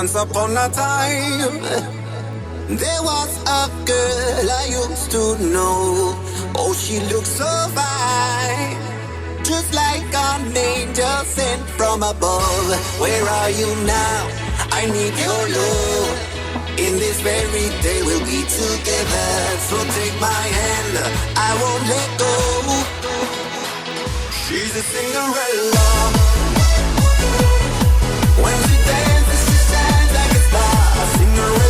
Once upon a time, there was a girl I used to know. Oh, she looked so fine, just like an angel sent from above. Where are you now? I need your love. In this very day, we'll be together. So take my hand, I won't let go. She's a Cinderella. When her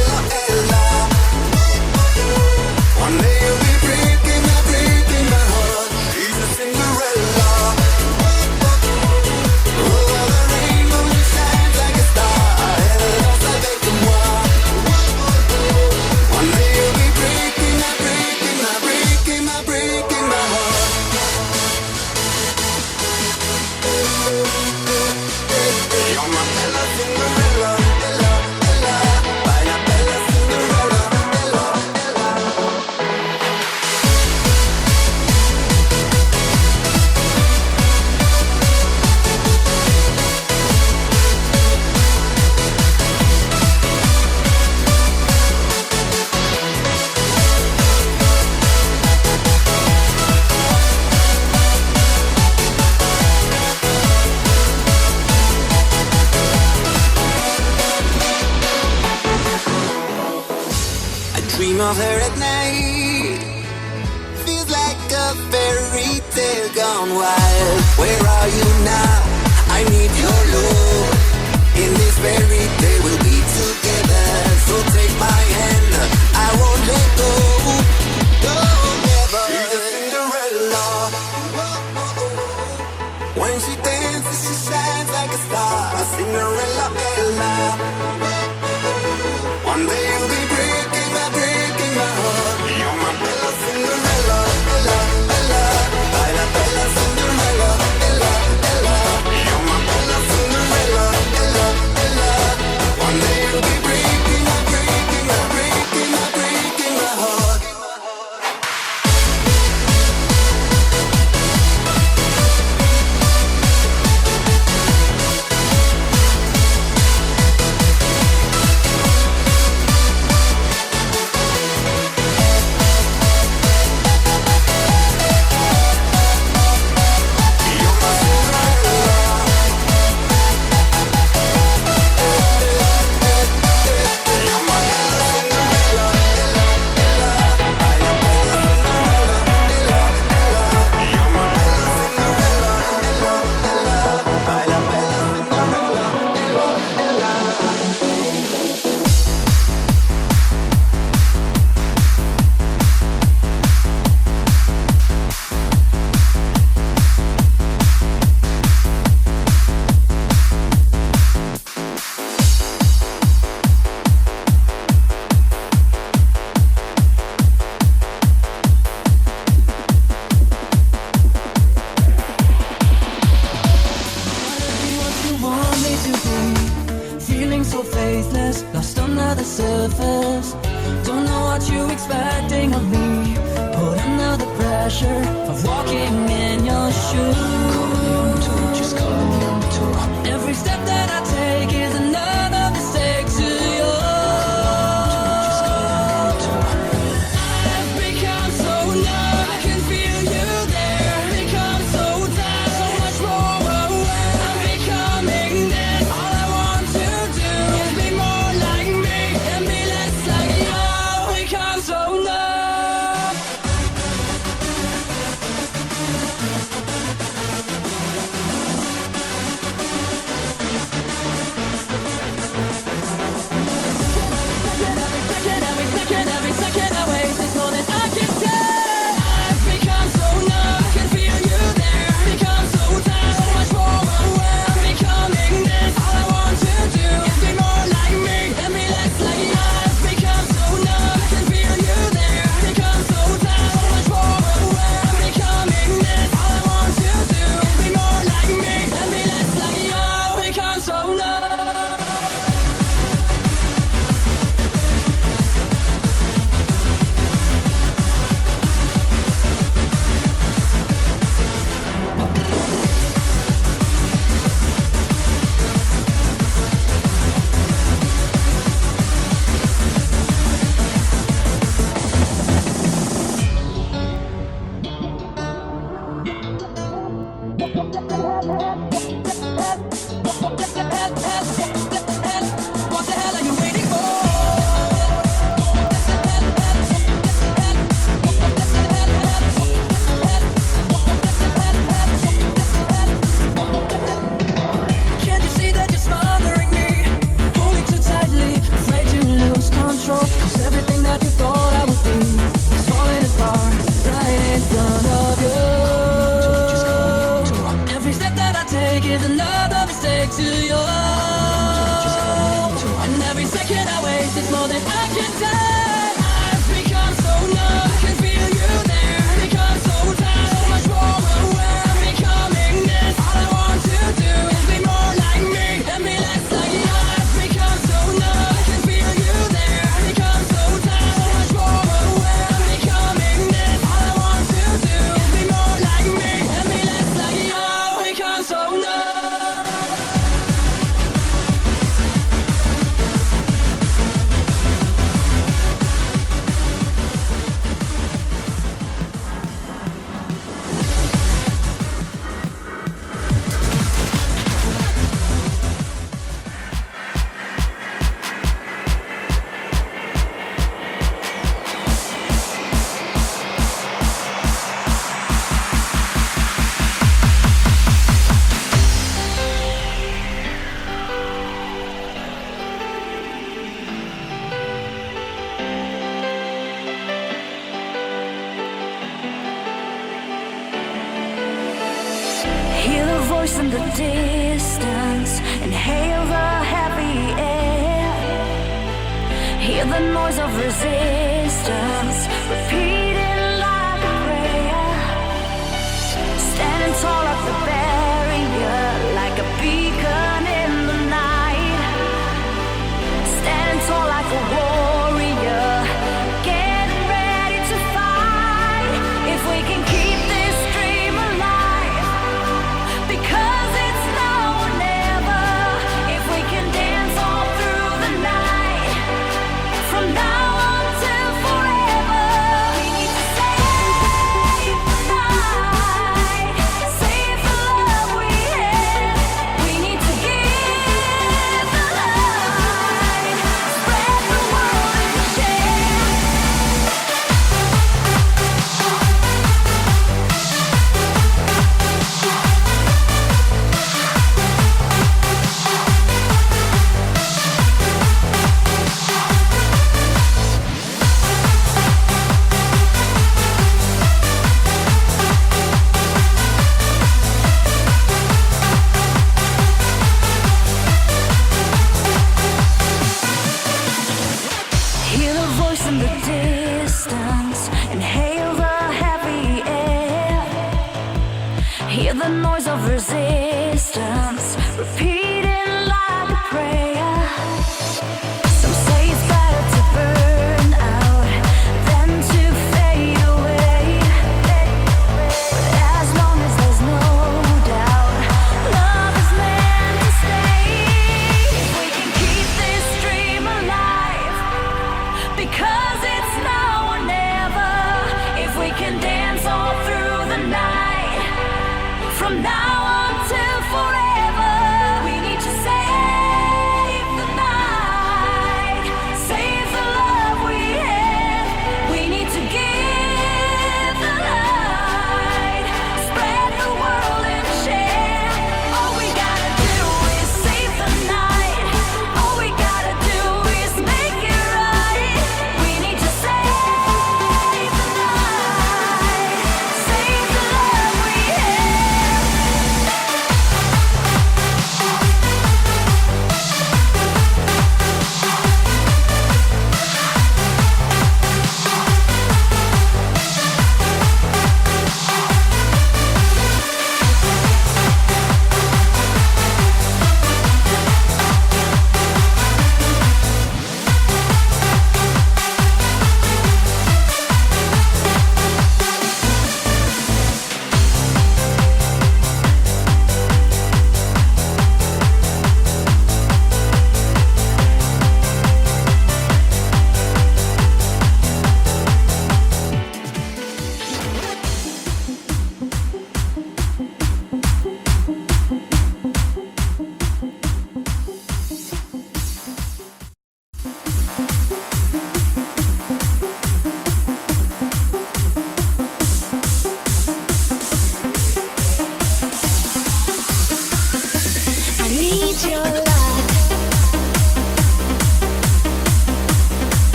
very day we'll be together. So take my hand, I won't let go.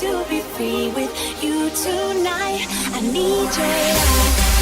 to be free with you tonight. I need your love.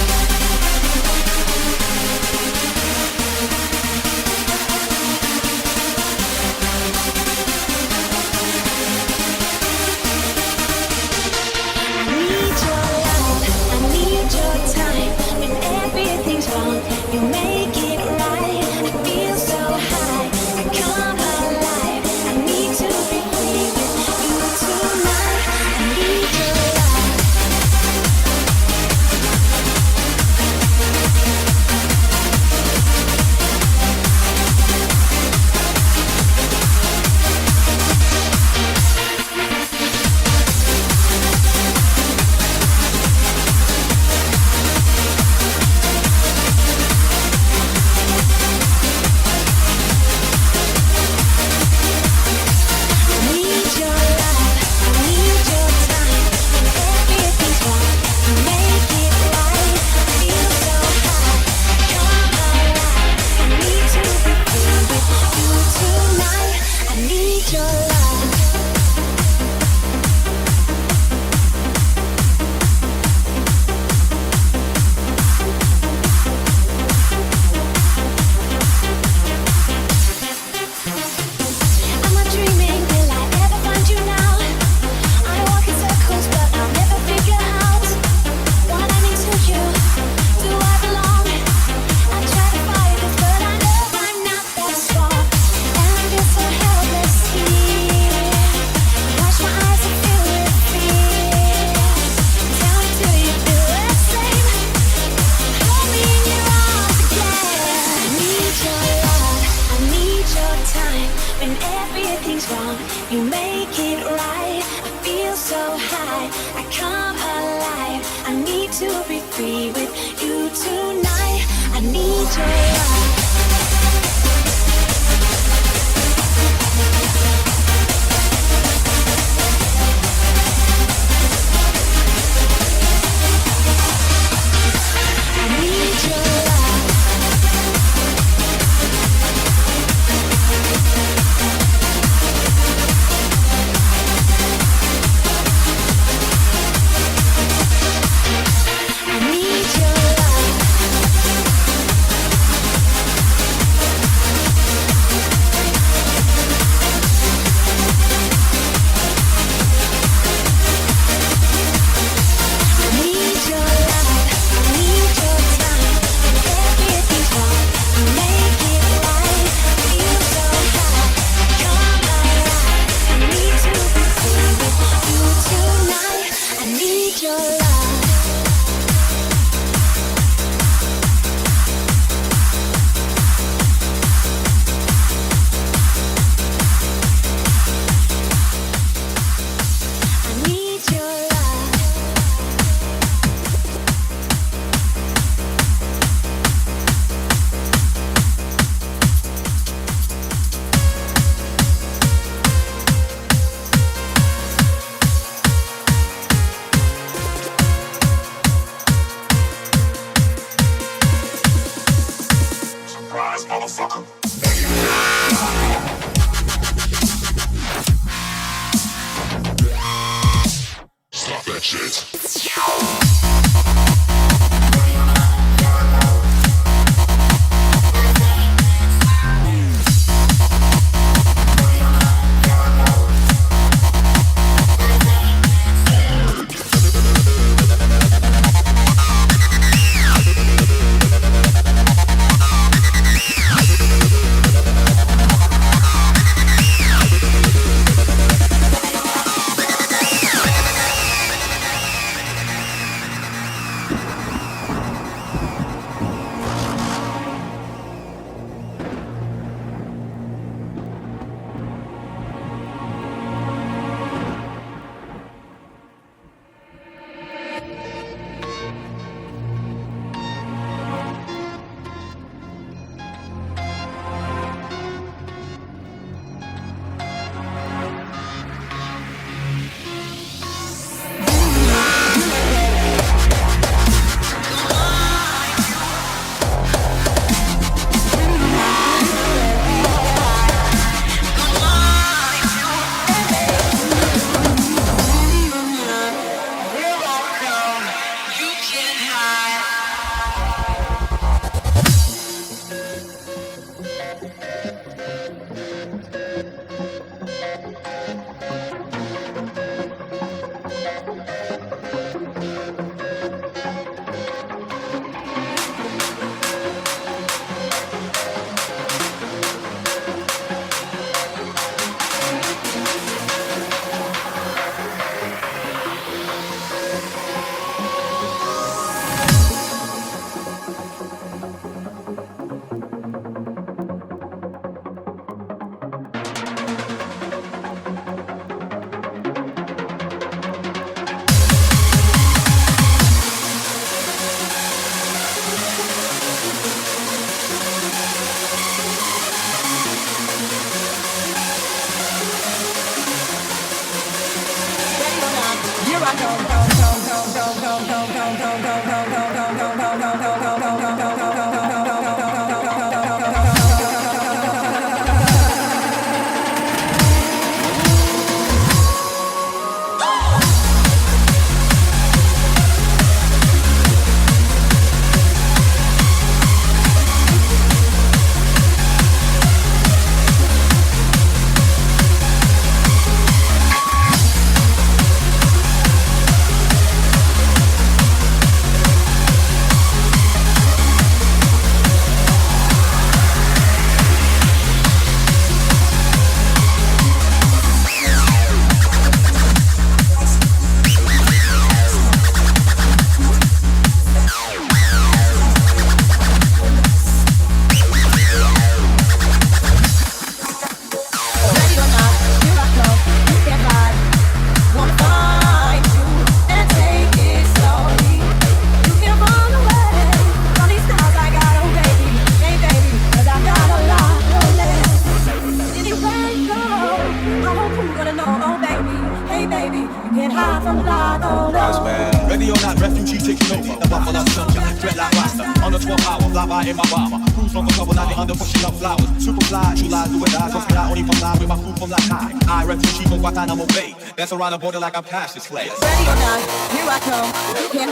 on the border like I'm Cassius Clay. Ready or not, here I come. You can't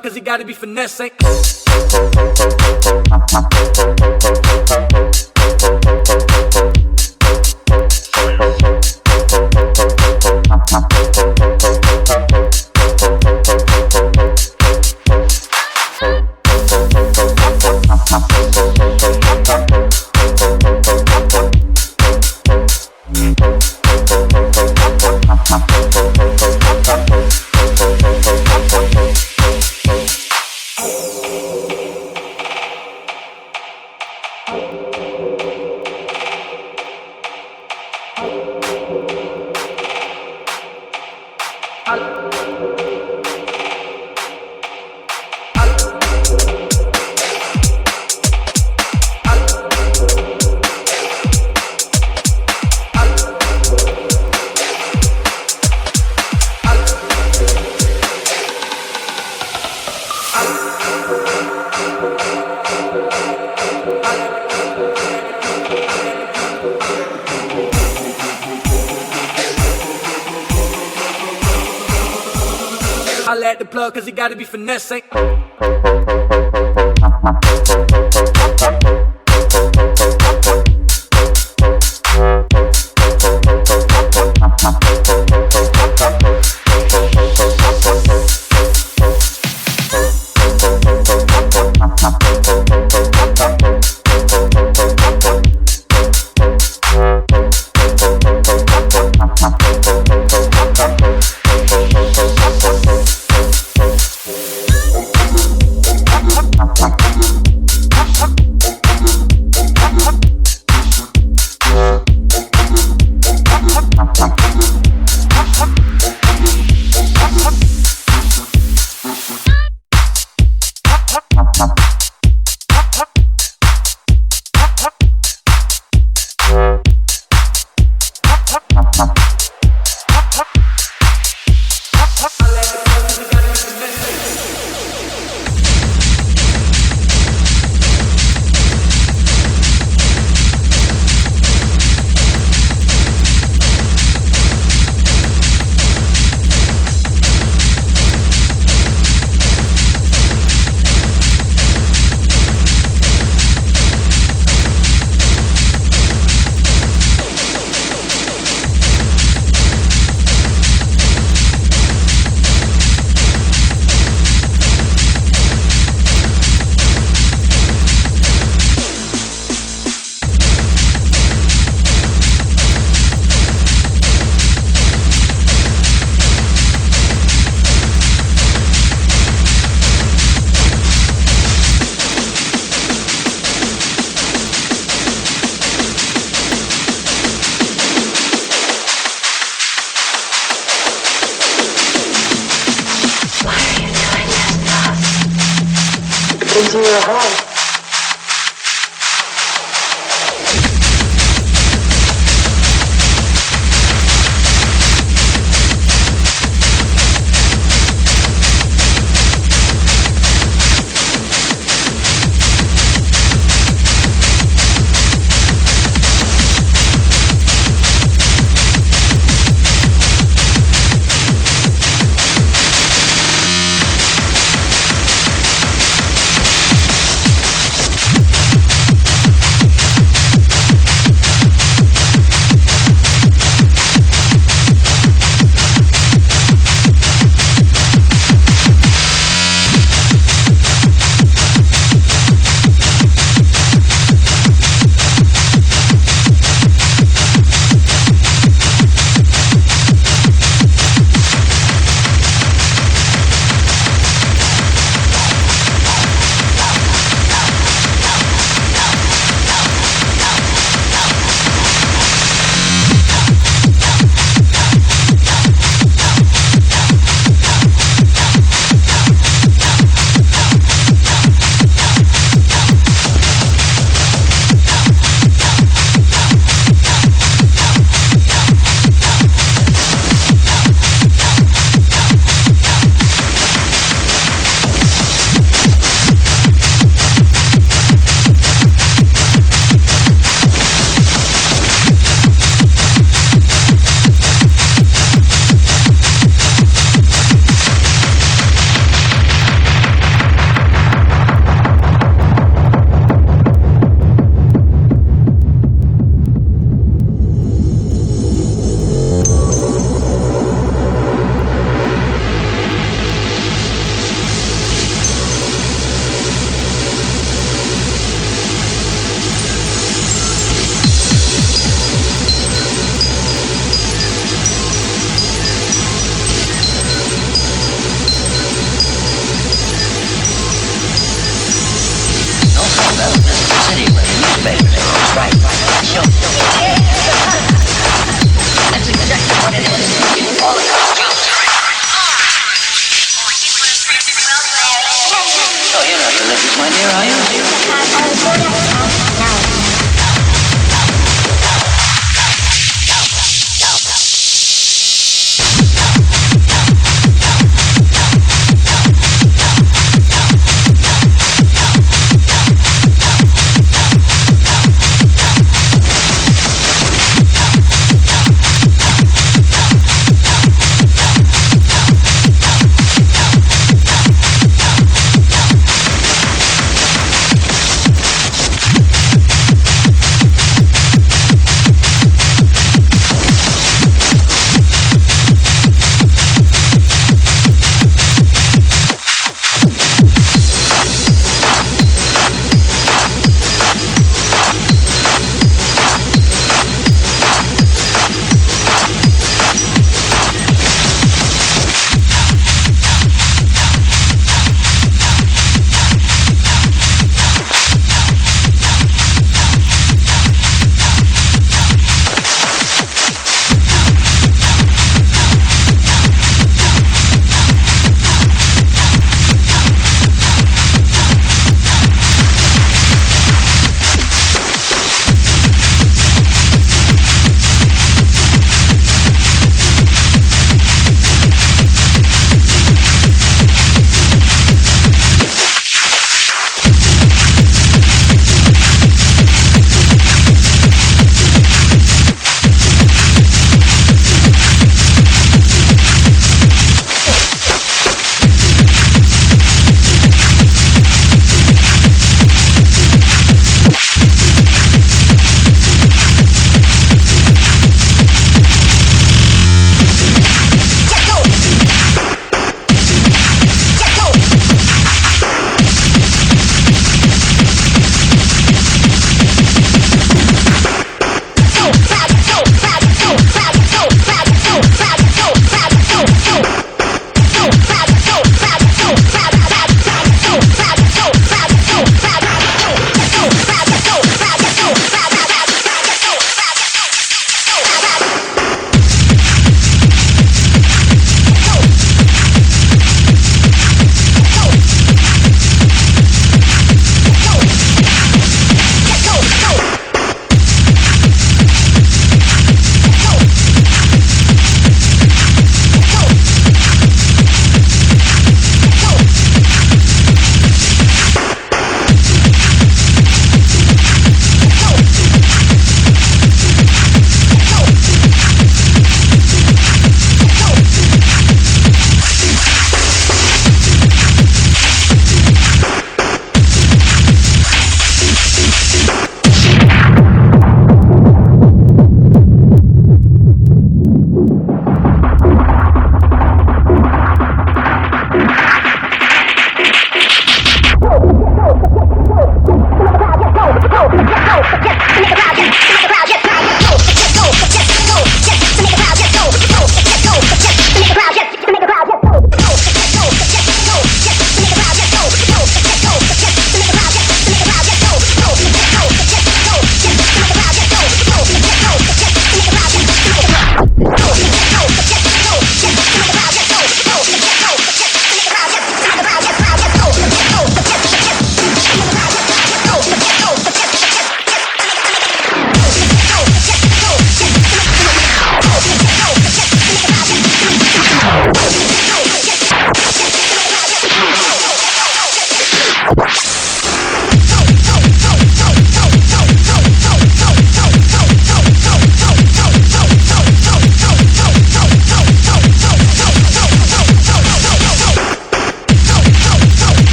cause he gotta be finessing. Finessing.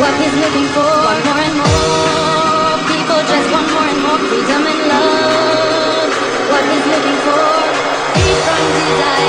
what he's looking for. Want more and more people just want more and more freedom and love. What he's looking for, free from desire.